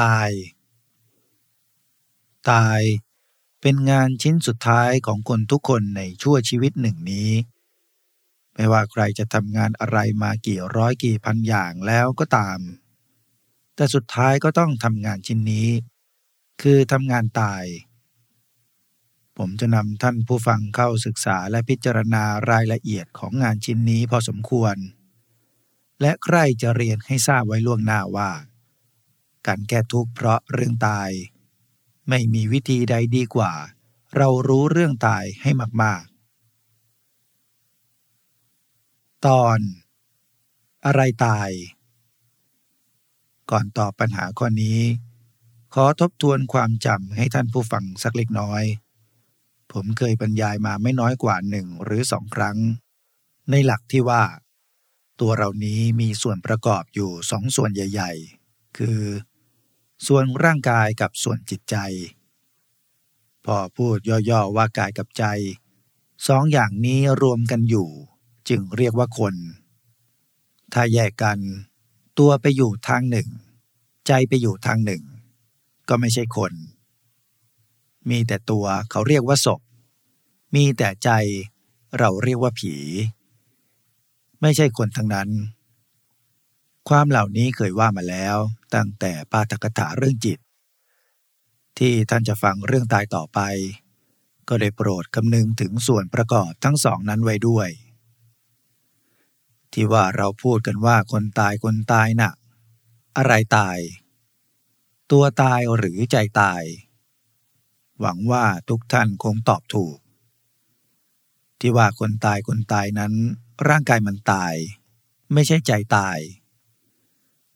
ตาย ตายเป็นงานชิ้นสุดท้ายของคนทุกคนในชั่วชีวิตหนึ่งนี้ ไม่ว่าใครจะทำงานอะไรมากี่ร้อยกี่พันอย่างแล้วก็ตาม แต่สุดท้ายก็ต้องทำงานชิ้นนี้ คือทำงานตาย ผมจะนำท่านผู้ฟังเข้าศึกษาและพิจารณารายละเอียดของงานชิ้นนี้พอสมควร และใครจะเรียนให้ทราบไว้ล่วงหน้าว่า การแก้ทุกข์เพราะเรื่องตาย ไม่มีวิธีใดดีกว่า เรารู้เรื่องตายให้มากๆ ตอน อะไรตาย ก่อนตอบปัญหาข้อนี้ ขอทบทวนความจำให้ท่านผู้ฟังสักเล็กน้อย ผมเคยบรรยายมาไม่น้อยกว่าหนึ่งหรือสองครั้ง ในหลักที่ว่าตัวเรานี้มีส่วนประกอบอยู่สองส่วนใหญ่ ๆ คือ ส่วนร่างกายกับส่วนจิตใจ พอพูดย่อๆว่ากายกับใจสองอย่างนี้รวมกันอยู่ จึงเรียกว่าคน ถ้าแยกกัน ตัวไปอยู่ทางหนึ่ง ใจไปอยู่ทางหนึ่ง ก็ไม่ใช่คน มีแต่ตัวเขาเรียกว่าศพ มีแต่ใจเราเรียกว่าผี ไม่ใช่คนทั้งนั้น ความเหล่านี้เคยว่ามาแล้วตั้งแต่ปาฐกถาเรื่องจิต ที่ท่านจะฟังเรื่องตายต่อไป ก็ได้โปรดคำนึงถึงส่วนประกอบทั้งสองนั้นไว้ด้วย ที่ว่าเราพูดกันว่าคนตายคนตายนะ่ะ อะไรตาย ตัวตายหรือใจตาย หวังว่าทุกท่านคงตอบถูก ที่ว่าคนตายคนตายนั้น ร่างกายมันตาย ไม่ใช่ใจตาย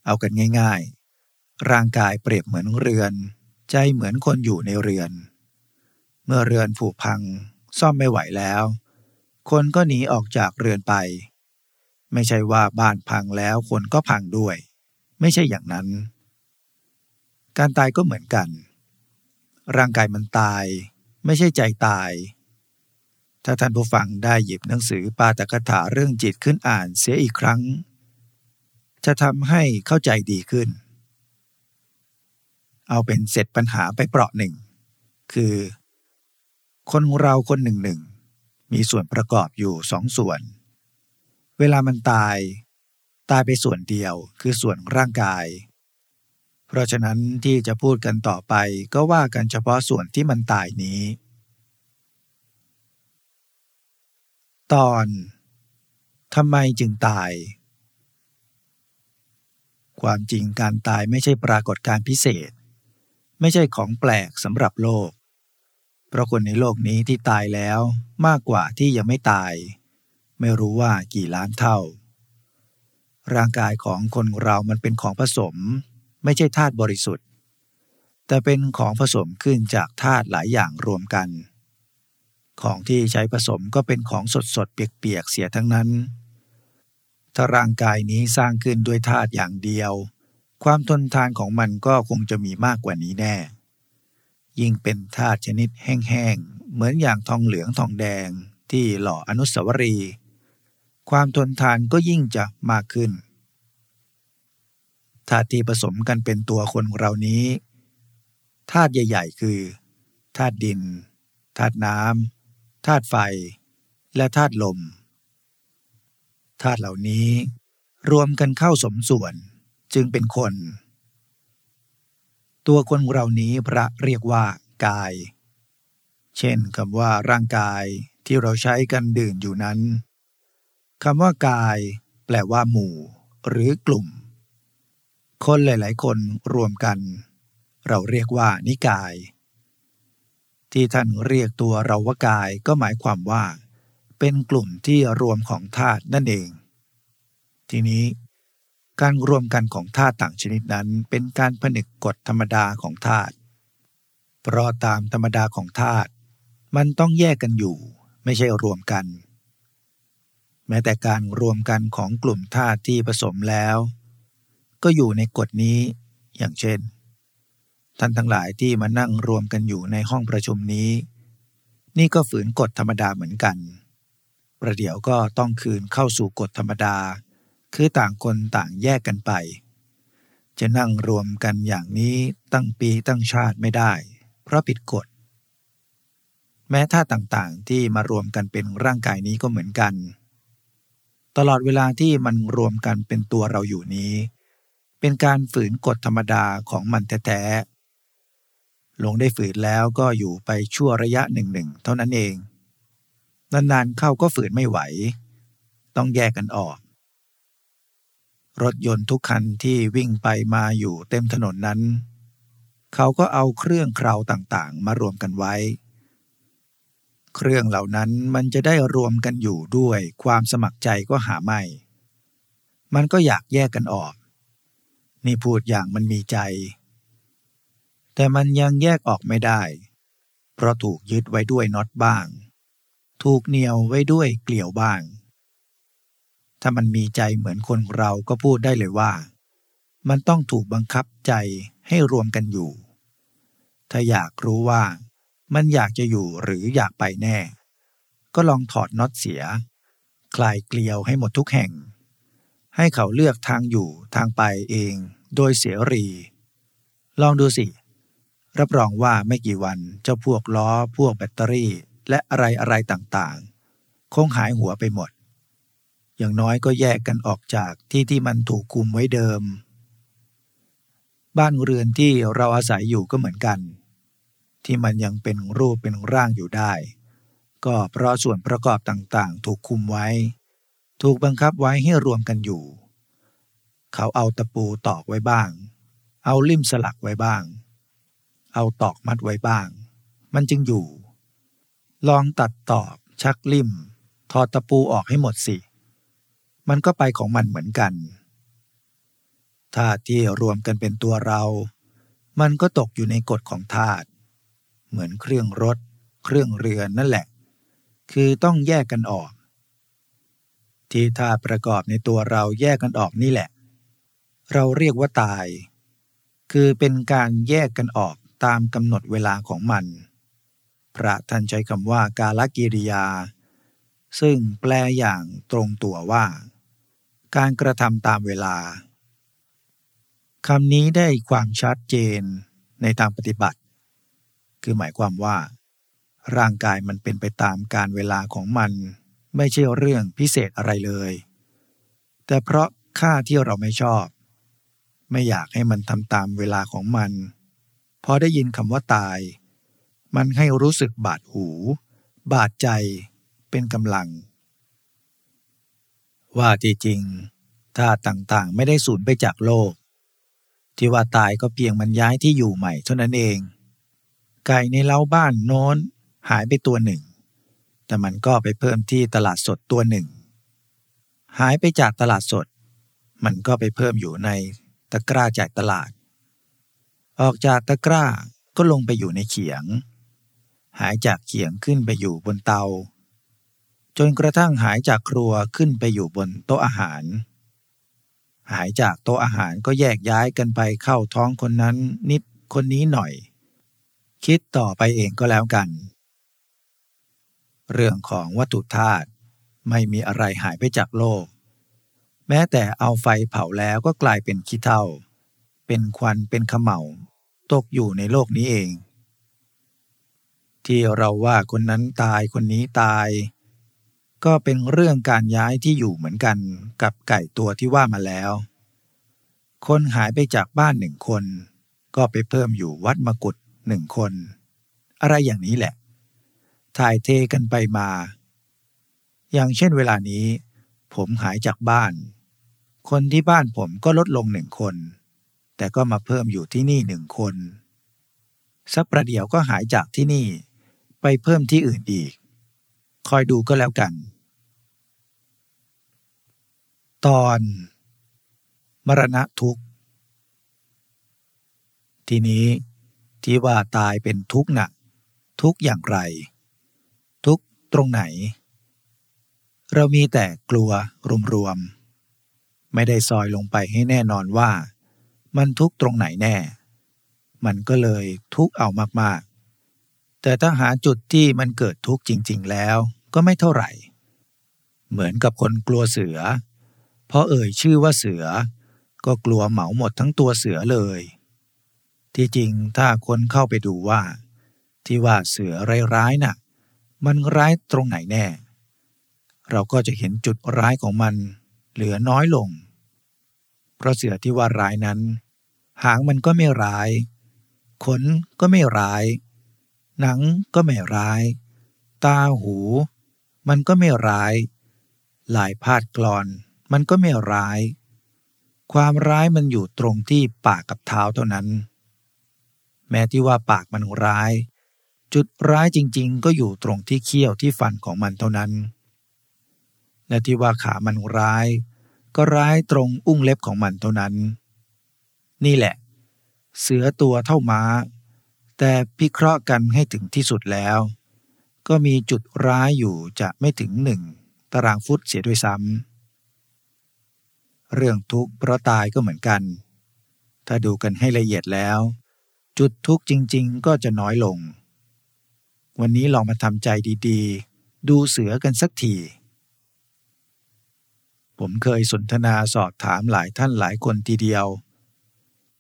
เอากันง่าย ๆ ร่างกายเปรียบเหมือนเรือน ใจเหมือนคนอยู่ในเรือน เมื่อเรือนผุพังซ่อมไม่ไหวแล้ว คนก็หนีออกจากเรือนไป ไม่ใช่ว่าบ้านพังแล้วคนก็พังด้วย ไม่ใช่อย่างนั้น การตายก็เหมือนกัน ร่างกายมันตาย ไม่ใช่ใจตาย ถ้าท่านผู้ฟังได้หยิบหนังสือปาตกถาเรื่องจิตขึ้นอ่านเสียอีกครั้ง จะทำให้เข้าใจดีขึ้น เอาเป็นเสร็จปัญหาไปเปราะหนึ่ง คือ คนเราคนหนึ่งหนึ่งมีส่วนประกอบอยู่สองส่วน เวลามันตาย ตายไปส่วนเดียวคือส่วนร่างกาย เพราะฉะนั้นที่จะพูดกันต่อไปก็ว่ากันเฉพาะส่วนที่มันตายนี้ ตอนทำไมจึงตาย ความจริงการตายไม่ใช่ปรากฏการพิเศษ ไม่ใช่ของแปลกสำหรับโลก เพราะคนในโลกนี้ที่ตายแล้วมากกว่าที่ยังไม่ตาย ไม่รู้ว่ากี่ล้านเท่า ร่างกายของคนเรามันเป็นของผสม ไม่ใช่ธาตุบริสุทธิ์ แต่เป็นของผสมขึ้นจากธาตุหลายอย่างรวมกัน ของที่ใช้ผสมก็เป็นของสดๆเปียกๆเสียทั้งนั้น ถ้าร่างกายนี้สร้างขึ้นด้วยธาตุอย่างเดียว ความทนทานของมันก็คงจะมีมากกว่านี้แน่ ยิ่งเป็นธาตุชนิดแห้งๆ เหมือนอย่างทองเหลืองทองแดงที่หล่ออนุสาวรีย์ความทนทานก็ยิ่งจะมากขึ้นธาตุที่ผสมกันเป็นตัวคนเรานี้ธาตุใหญ่ ๆ คือธาตุดินธาตุน้ำธาตุไฟ และธาตุลม ธาตุเหล่านี้รวมกันเข้าสมส่วนจึงเป็นคน ตัวคนเรานี้พระเรียกว่ากาย เช่นคำว่าร่างกายที่เราใช้กันดื่นอยู่นั้นคำว่ากาย แปลว่าหมู่ หรือกลุ่ม คนหลาย ๆ คนรวมกัน เราเรียกว่านิกาย ที่ท่านเรียกตัวเราว่ากายก็หมายความว่า เป็นกลุ่มที่รวมของธาตุนั่นเอง ทีนี้การรวมกันของธาตุต่างชนิดนั้น เป็นการผนึกกฎธรรมดาของธาตุเพราะตามธรรมดาของธาตุมันต้องแยกกันอยู่ ไม่ใช่รวมกัน แม้แต่การรวมกันของกลุ่มธาตุที่ผสมแล้ว ก็อยู่ในกฎนี้อย่างเช่น ท่านทั้งหลายที่มานั่งรวมกันอยู่ในห้องประชุมนี้ นี่ก็ฝืนกฎธรรมดาเหมือนกัน ประเดี๋ยวก็ต้องคืนเข้าสู่กฎธรรมดา คือต่างคนต่างแยกกันไป จะนั่งรวมกันอย่างนี้ตั้งปีตั้งชาติไม่ได้ เพราะผิดกฎ แม้ท่าต่างๆที่มารวมกันเป็นร่างกายนี้ก็เหมือนกัน ตลอดเวลาที่มันรวมกันเป็นตัวเราอยู่นี้ เป็นการฝืนกฎธรรมดาของมันแท้ๆลงได้ฝืนแล้วก็อยู่ไปชั่วระยะหนึ่งๆเท่านั้นเอง นานๆเข้าก็ฝืนไม่ไหว ต้องแยกกันออก รถยนต์ทุกคันที่วิ่งไปมาอยู่เต็มถนนนั้น เขาก็เอาเครื่องเคราต่างๆ มารวมกันไว้ เครื่องเหล่านั้นมันจะได้รวมกันอยู่ด้วยความสมัครใจก็หาไม่ มันก็อยากแยกกันออก นี่พูดอย่างมันมีใจ แต่มันยังแยกออกไม่ได้ เพราะถูกยึดไว้ด้วยน็อตบ้าง ถูกเหนี่ยวไว้ด้วยเกลียวบ้าง ถ้ามันมีใจเหมือนคนเราก็พูดได้เลยว่า มันต้องถูกบังคับใจให้รวมกันอยู่ ถ้าอยากรู้ว่ามันอยากจะอยู่หรืออยากไปแน่ ก็ลองถอดน็อตเสีย คลายเกลียวให้หมดทุกแห่ง ให้เขาเลือกทางอยู่ทางไปเองโดยเสียรี ลองดูสิ รับรองว่าไม่กี่วันเจ้าพวกล้อพวกแบตเตอรี่ และอะไรอะไรต่างๆ คงหายหัวไปหมด อย่างน้อยก็แยกกันออกจากที่ที่มันถูกคุมไว้เดิม บ้านเรือนที่เราอาศัยอยู่ก็เหมือนกัน ที่มันยังเป็นรูปเป็นร่างอยู่ได้ ก็เพราะส่วนประกอบต่างๆ ถูกคุมไว้ ถูกบังคับไว้ให้รวมกันอยู่ เขาเอาตะปูตอกไว้บ้าง เอาลิ่มสลักไว้บ้าง เอาตอกมัดไว้บ้าง มันจึงอยู่ ลองตัดตอกชักลิ่มถอดตะปูออกให้หมดสิ มันก็ไปของมันเหมือนกัน ธาตุที่รวมกันเป็นตัวเรา มันก็ตกอยู่ในกฎของธาตุ เหมือนเครื่องรถ เครื่องเรือนนั่นแหละ คือต้องแยกกันออก ที่ธาตุประกอบในตัวเราแยกกันออกนี่แหละ เราเรียกว่าตาย คือเป็นการแยกกันออกตามกำหนดเวลาของมัน พระท่านใช้คำว่ากาลกิริยา ซึ่งแปลอย่างตรงตัวว่า การกระทำตามเวลาคำนี้ได้ความชัดเจนในทางปฏิบัติ คือหมายความว่า ร่างกายมันเป็นไปตามการเวลาของมันไม่ใช่เรื่องพิเศษอะไรเลย แต่เพราะค่าที่เราไม่ชอบ ไม่อยากให้มันทำตามเวลาของมัน พอได้ยินคำว่าตาย มันให้รู้สึกบาดหู บาดใจเป็นกำลัง ว่าที่จริงธาตุต่างๆไม่ได้สูญไปจากโลก ที่ว่าตายก็เพียงมันย้ายที่อยู่ใหม่เท่านั้นเอง ไก่ในเล้าบ้านโน้นหายไปตัวหนึ่ง แต่มันก็ไปเพิ่มที่ตลาดสดตัวหนึ่ง หายไปจากตลาดสด มันก็ไปเพิ่มอยู่ในตะกร้าจากตลาด ออกจากตะกร้าก็ลงไปอยู่ในเขียง หายจากเขียงขึ้นไปอยู่บนเตา จนกระทั่งหายจากครัวขึ้นไปอยู่บนโต๊ะอาหาร หายจากโต๊ะอาหารก็แยกย้ายกันไปเข้าท้องคนนั้นนิดคนนี้หน่อย คิดต่อไปเองก็แล้วกัน เรื่องของวัตถุธาตุไม่มีอะไรหายไปจากโลก แม้แต่เอาไฟเผาแล้วก็กลายเป็นขี้เถ้า เป็นควันเป็นขมเหลาตกอยู่ในโลกนี้เอง ที่เราว่าคนนั้นตายคนนี้ตาย ก็เป็นเรื่องการย้ายที่อยู่เหมือนกันกับไก่ตัวที่ว่ามาแล้ว คนหายไปจากบ้านหนึ่งคน ก็ไปเพิ่มอยู่วัดมกุฏหนึ่งคน อะไรอย่างนี้แหละ ถ่ายเทกันไปมา อย่างเช่นเวลานี้ ผมหายจากบ้าน คนที่บ้านผมก็ลดลงหนึ่งคน แต่ก็มาเพิ่มอยู่ที่นี่หนึ่งคนสักประเดี๋ยวก็หายจากที่นี่ ไปเพิ่มที่อื่นอีก คอยดูก็แล้วกัน ตอน มรณะทุกข์ ทีนี้ที่ว่าตายเป็นทุกข์นะ่ะทุกอย่างไร ทุกตรงไหน เรามีแต่กลัวรวมๆไม่ได้ซอยลงไปให้แน่นอนว่า มันทุกตรงไหนแน่ มันก็เลยทุกเอามากๆ แต่ถ้าหาจุดที่มันเกิดทุกข์จริง ๆ แล้วก็ไม่เท่าไหร่ เหมือนกับคนกลัวเสือ เพอเอ่ยชื่อว่าเสือ ก็กลัวเหมาหมดทั้งตัวเสือเลย ที่จริงถ้าคนเข้าไปดูว่า ที่ว่าเสือร้ายๆน่ะ มันร้ายตรงไหนแน่ เราก็จะเห็นจุดร้ายของมันเหลือน้อยลง เพราะเสือที่ว่าร้ายนั้น หางมันก็ไม่ร้าย ขนก็ไม่ร้าย หนังก็ไม่ร้าย ตาหู มันก็ไม่ร้ายลายพาดกรอน มันก็ไม่ร้าย ความร้ายมันอยู่ตรงที่ปากกับเท้าเท่านั้น แม้ที่ว่าปากมันร้าย จุดร้ายจริงๆ ก็อยู่ตรงที่เขี้ยวที่ฟันของมันเท่านั้น และที่ว่าขามันร้าย ก็ร้ายตรงอุ้งเล็บของมันเท่านั้น นี่แหละ เสือตัวเท่าม้า แต่พิเคราะห์กันให้ถึงที่สุดแล้ว ก็มีจุดร้ายอยู่จะไม่ถึงหนึ่งตารางฟุตเสียด้วยซ้ำเรื่องทุกข์เพราะตายก็เหมือนกัน ถ้าดูกันให้ละเอียดแล้ว จุดทุกข์จริง ๆ ก็จะน้อยลง วันนี้ลองมาทำใจดีๆ ดูเสือกันสักทีผมเคยสนทนาสอบถามหลายท่านหลายคนทีเดียว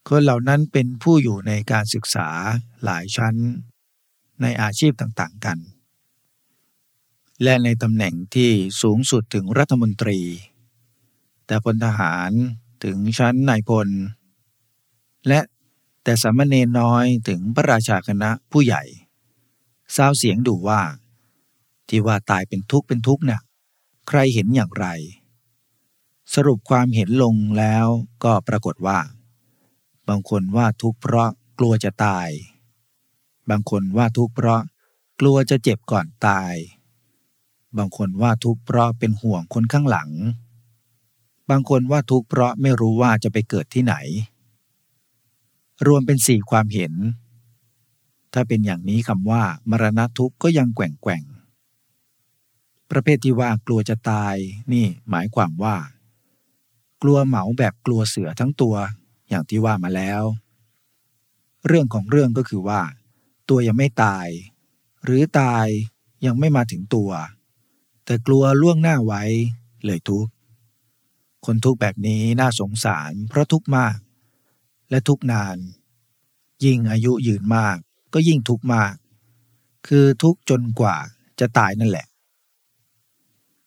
คนเหล่านั้นเป็นผู้อยู่ในการศึกษาหลายชั้น ในอาชีพต่างๆกัน และในตำแหน่งที่สูงสุดถึงรัฐมนตรี แต่พลทหารถึงชั้นนายพล และแต่สามเณรน้อยถึงพระราชาคณะผู้ใหญ่ซาวเสียงดูว่า ที่ว่าตายเป็นทุกข์เป็นทุกข์นะ่ะใครเห็นอย่างไร สรุปความเห็นลงแล้วก็ปรากฏว่า บางคนว่าทุกข์เพราะกลัวจะตาย บางคนว่าทุกข์เพราะกลัวจะเจ็บก่อนตาย บางคนว่าทุกข์เพราะเป็นห่วงคนข้างหลัง บางคนว่าทุกข์เพราะไม่รู้ว่าจะไปเกิดที่ไหน รวมเป็นสี่ความเห็น ถ้าเป็นอย่างนี้คำว่า มรณะทุกข์ก็ยังแกว่งแกว่งประเภทที่ว่ากลัวจะตายนี่หมายความว่า กลัวเหมาแบบกลัวเสือทั้งตัว อย่างที่ว่ามาแล้ว เรื่องของเรื่องก็คือว่า ตัวยังไม่ตาย หรือตายยังไม่มาถึงตัว แต่กลัวล่วงหน้าไว้เลยทุกข์คนทุกข์แบบนี้น่าสงสารเพราะทุกข์มาก และทุกข์นาน ยิ่งอายุยืนมากก็ยิ่งทุกข์มาก คือทุกข์จนกว่าจะตายนั่นแหละ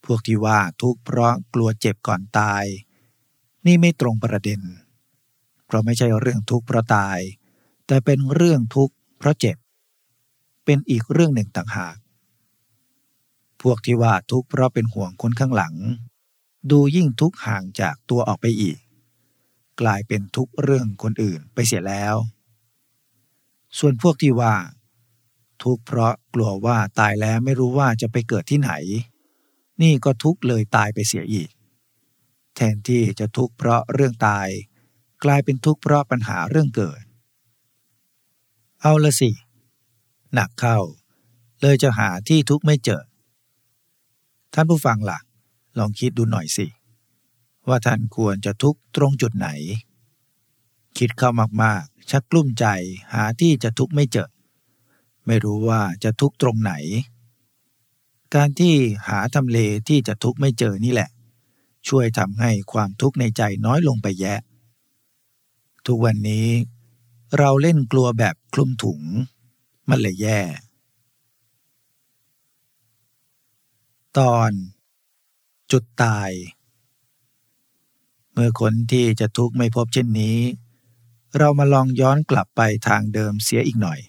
พวกที่ว่าทุกข์เพราะกลัวเจ็บก่อนตาย นี่ไม่ตรงประเด็น เพราะไม่ใช่เรื่องทุกข์เพราะตาย แต่เป็นเรื่องทุกข์เพราะเจ็บ เป็นอีกเรื่องหนึ่งต่างหาก พวกที่ว่าทุกข์เพราะเป็นห่วงคนข้างหลัง ดูยิ่งทุกข์ห่างจากตัวออกไปอีก กลายเป็นทุกข์เรื่องคนอื่นไปเสียแล้ว ส่วนพวกที่ว่า ทุกข์เพราะกลัวว่าตายแล้วไม่รู้ว่าจะไปเกิดที่ไหน นี่ก็ทุกข์เลยตายไปเสียอีก แทนที่จะทุกข์เพราะเรื่องตาย กลายเป็นทุกข์เพราะปัญหาเรื่องเกิด เอาละสิ หนักเข้า เลยจะหาที่ทุกข์ไม่เจอ ท่านผู้ฟังล่ะ ลองคิดดูหน่อยสิ ว่าท่านควรจะทุกข์ตรงจุดไหน คิดเข้ามากๆ ชักกลุ้มใจหาที่จะทุกข์ไม่เจอ ไม่รู้ว่าจะทุกข์ตรงไหน การที่หาทำเลที่จะทุกข์ไม่เจอนี่แหละ ช่วยทำให้ความทุกข์ในใจน้อยลงไปแยะ ทุกวันนี้ เราเล่นกลัวแบบคลุมถุง มันเลยแย่ ตอน จุดตาย เมื่อคนที่จะทุกข์ไม่พบเช่นนี้ เรามาลองย้อนกลับไปทางเดิมเสียอีกหน่อย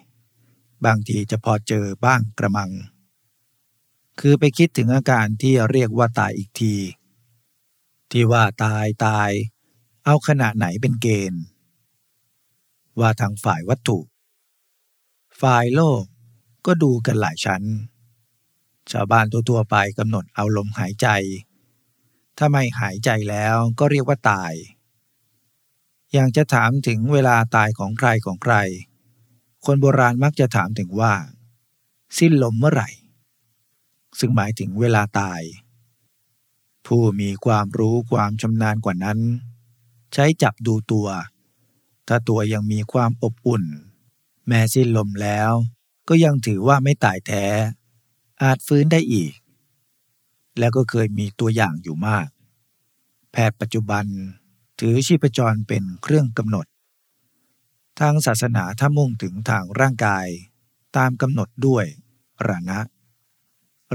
บางทีจะพอเจอบ้างกระมัง คือไปคิดถึงอาการที่เรียกว่าตายอีกที ที่ว่าตายตายเอาขณะไหนเป็นเกณฑ์ ว่าทางฝ่ายวัตถุ ฝ่ายโลกก็ดูกันหลายชั้น ชาวบ้านทั่วๆไปกำหนดเอาลมหายใจ ถ้าไม่หายใจแล้วก็เรียกว่าตาย อย่างจะถามถึงเวลาตายของใครของใคร คนโบราณมักจะถามถึงว่า สิ้นลมเมื่อไหร่ ซึ่งหมายถึงเวลาตาย ผู้มีความรู้ความชำนาญกว่านั้น ใช้จับดูตัว ถ้าตัวยังมีความอบอุ่น แม้สิ้นลมแล้วก็ยังถือว่าไม่ตายแท้ อาจฟื้นได้อีก แล้วก็เคยมีตัวอย่างอยู่มาก แพทย์ปัจจุบันถือชีพจรเป็นเครื่องกำหนด ทางศาสนาถ้ามุ่งถึงทางร่างกายตามกำหนดด้วยรานะ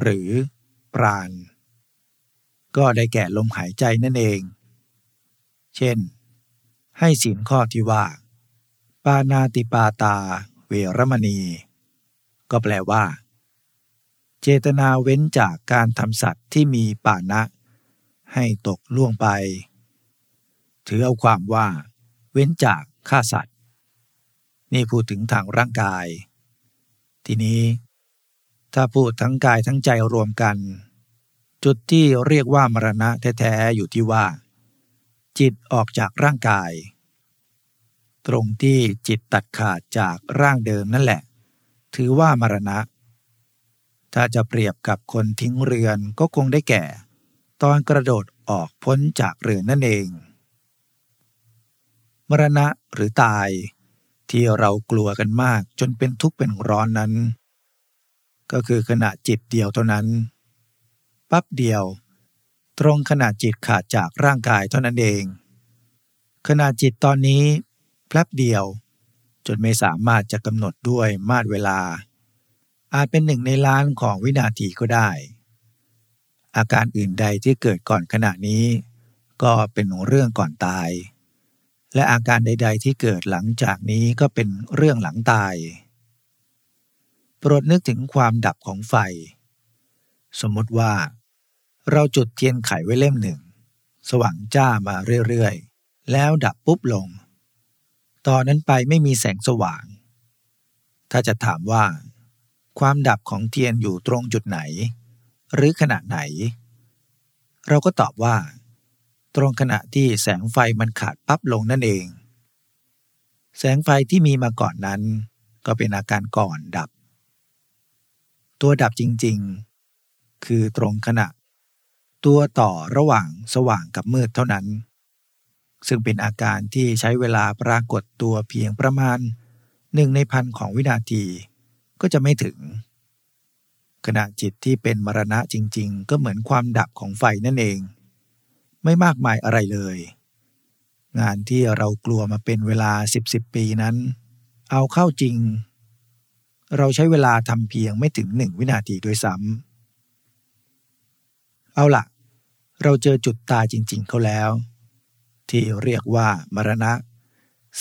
หรือปราณ ก็ได้แก่ลมหายใจนั่นเอง เช่น ให้ศีลข้อที่ว่า ปานาติปาตา เวรมณี ก็แปลว่า เจตนาเว้นจากการทำสัตว์ที่มีปานะ ให้ตกล่วงไป ถือเอาความว่า เว้นจากฆ่าสัตว์ นี่พูดถึงทางร่างกาย ทีนี้ ถ้าพูดทั้งกายทั้งใจรวมกัน จุดที่เรียกว่ามรณะแท้ ๆ อยู่ที่ว่า จิตออกจากร่างกาย ตรงที่จิตตัดขาดจากร่างเดิมนั่นแหละ ถือว่ามรณะ ถ้าจะเปรียบกับคนทิ้งเรือนก็คงได้แก่ ตอนกระโดดออกพ้นจากเรือนนั่นเอง มรณะหรือตายที่เรากลัวกันมากจนเป็นทุกข์เป็นร้อนนั้น ก็คือขณะจิตเดียวเท่านั้น ปั๊บเดียว ตรงขณะจิตขาดจากร่างกายเท่านั้นเอง ขณะจิตตอนนี้แป๊บเดียว จนไม่สามารถจะกำหนดด้วยมาตรเวลา อาจเป็นหนึ่งในล้านของวินาทีก็ได้ อาการอื่นใดที่เกิดก่อนขณะนี้ ก็เป็นเรื่องก่อนตาย และอาการใด ๆ ที่เกิดหลังจากนี้ก็เป็นเรื่องหลังตาย โปรดนึกถึงความดับของไฟ สมมติว่า เราจุดเทียนไขไว้เล่มหนึ่ง สว่างจ้ามาเรื่อยๆ แล้วดับปุ๊บลง ตอนนั้นไปไม่มีแสงสว่าง ถ้าจะถามว่า ความดับของเทียนอยู่ตรงจุดไหน หรือขณะไหน เราก็ตอบว่า ตรงขณะที่แสงไฟมันขาดปั๊บลงนั่นเอง แสงไฟที่มีมาก่อนนั้น ก็เป็นอาการก่อนดับ ตัวดับจริงๆ คือตรงขณะ ตัวต่อระหว่างสว่างกับมืดเท่านั้น ซึ่งเป็นอาการที่ใช้เวลาปรากฏตัวเพียงประมาณหนึ่งในพันของวินาทีก็จะไม่ถึง ขณะจิตที่เป็นมรณะจริง ๆ ก็เหมือนความดับของไฟนั่นเอง ไม่มากมายอะไรเลย งานที่เรากลัวมาเป็นเวลาสิบสิบปีนั้น เอาเข้าจริง เราใช้เวลาทำเพียงไม่ถึงหนึ่งวินาทีด้วยซ้ำเอาละ เราเจอจุดตายจริง ๆเขาแล้ว ที่เรียกว่ามรณะ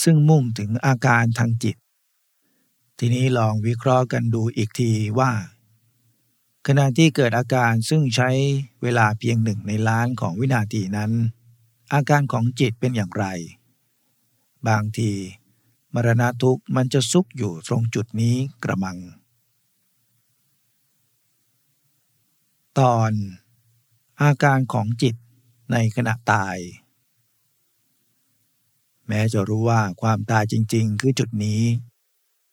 ซึ่งมุ่งถึงอาการทางจิต ทีนี้ลองวิเคราะห์กันดูอีกทีว่า ขณะที่เกิดอาการซึ่งใช้เวลาเพียงหนึ่งในล้านของวินาทีนั้น อาการของจิตเป็นอย่างไร บางที มรณะทุกข์มันจะซุกอยู่ตรงจุดนี้กระมัง ตอน อาการของจิตในขณะตาย แม้จะรู้ว่าความตายจริง ๆ คือจุดนี้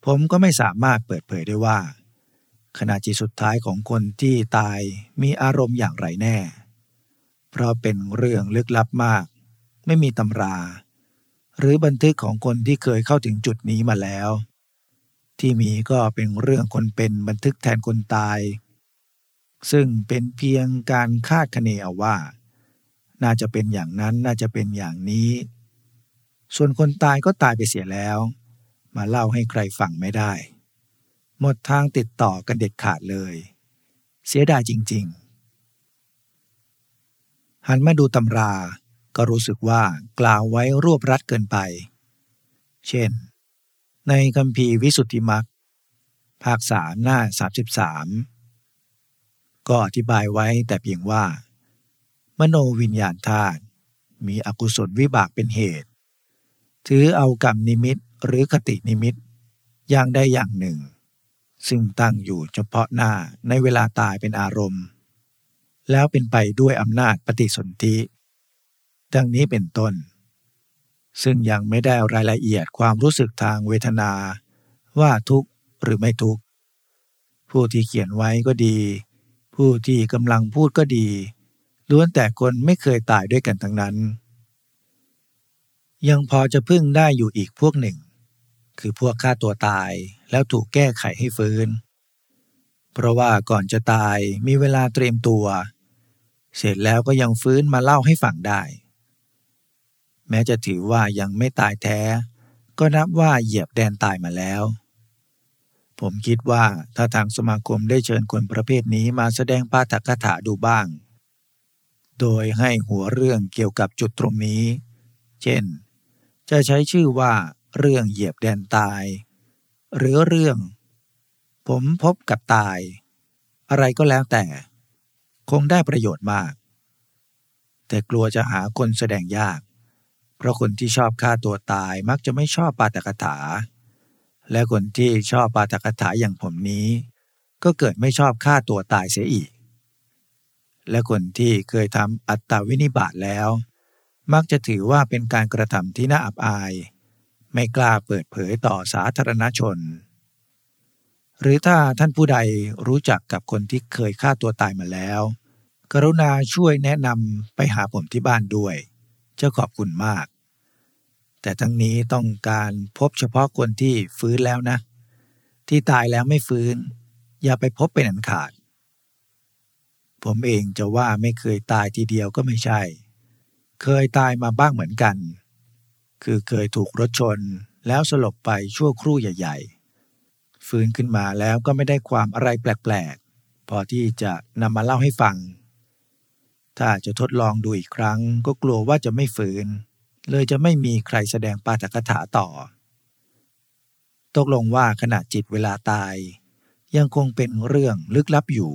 ผมก็ไม่สามารถเปิดเผยได้ว่า ขณะจิตสุดท้ายของคนที่ตายมีอารมณ์อย่างไรแน่ เพราะเป็นเรื่องลึกลับมาก ไม่มีตำรา หรือบันทึกของคนที่เคยเข้าถึงจุดนี้มาแล้ว ที่มีก็เป็นเรื่องคนเป็นบันทึกแทนคนตาย ซึ่งเป็นเพียงการคาดคะเนเอาว่า น่าจะเป็นอย่างนั้นน่าจะเป็นอย่างนี้ ส่วนคนตายก็ตายไปเสียแล้ว มาเล่าให้ใครฟังไม่ได้ หมดทางติดต่อกันเด็ดขาดเลย เสียดายจริง ๆ หันมาดูตำราก็รู้สึกว่ากล่าวไว้รวบรัดเกินไป เช่น ในคำพีวิสุทธิมักภาคสามหน้า 33 ก็อธิบายไว้แต่เพียงว่า มโนวิญญาณธาตุมีอกุศลวิบากเป็นเหตุ ถือเอากรรมนิมิตหรือคตินิมิต อย่างใดอย่างหนึ่ง ซึ่งตั้งอยู่เฉพาะหน้าในเวลาตายเป็นอารมณ์ แล้วเป็นไปด้วยอำนาจปฏิสนธิดังนี้เป็นต้น ซึ่งยังไม่ได้รายละเอียดความรู้สึกทางเวทนา ว่าทุกข์หรือไม่ทุกข์ ผู้ที่เขียนไว้ก็ดี ผู้ที่กำลังพูดก็ดี ล้วนแต่คนไม่เคยตายด้วยกันทั้งนั้น ยังพอจะพึ่งได้อยู่อีกพวกหนึ่ง คือพวกฆ่าตัวตายแล้วถูกแก้ไขให้ฟื้น เพราะว่าก่อนจะตายมีเวลาเตรียมตัว เสร็จแล้วก็ยังฟื้นมาเล่าให้ฟังได้ แม้จะถือว่ายังไม่ตายแท้ ก็นับว่าเหยียบแดนตายมาแล้ว ผมคิดว่าถ้าทางสมาคมได้เชิญคนประเภทนี้มาแสดงปาฐกถาดูบ้าง โดยให้หัวเรื่องเกี่ยวกับจุดตรงนี้ เช่น จะใช้ชื่อว่าเรื่องเหยียบแดนตาย หรือเรื่อง ผมพบกับตาย อะไรก็แล้วแต่ คงได้ประโยชน์มาก แต่กลัวจะหาคนแสดงยาก เพราะคนที่ชอบฆ่าตัวตายมักจะไม่ชอบปาฐกถา และคนที่ชอบปาฐกถาอย่างผมนี้ ก็เกิดไม่ชอบฆ่าตัวตายเสียอีก และคนที่เคยทำอัตตวินิบาตแล้ว มักจะถือว่าเป็นการกระทำที่น่าอับอาย ไม่กล้าเปิดเผยต่อสาธารณชน หรือถ้าท่านผู้ใดรู้จักกับคนที่เคยฆ่าตัวตายมาแล้ว กรุณาช่วยแนะนำไปหาผมที่บ้านด้วย จะขอบคุณมาก แต่ทั้งนี้ต้องการพบเฉพาะคนที่ฟื้นแล้วนะ ที่ตายแล้วไม่ฟื้น อย่าไปพบเป็นอันขาด ผมเองจะว่าไม่เคยตายทีเดียวก็ไม่ใช่ เคยตายมาบ้างเหมือนกัน คือเคยถูกรถชนแล้วสลบไปชั่วครู่ใหญ่ ๆ ฟื้นขึ้นมาแล้วก็ไม่ได้ความอะไรแปลกๆ พอที่จะนำมาเล่าให้ฟัง ถ้าจะทดลองดูอีกครั้งก็กลัวว่าจะไม่ฟื้น เลยจะไม่มีใครแสดงปาฐกถาต่อ ตกลงว่าขณะจิตเวลาตาย ยังคงเป็นเรื่องลึกลับอยู่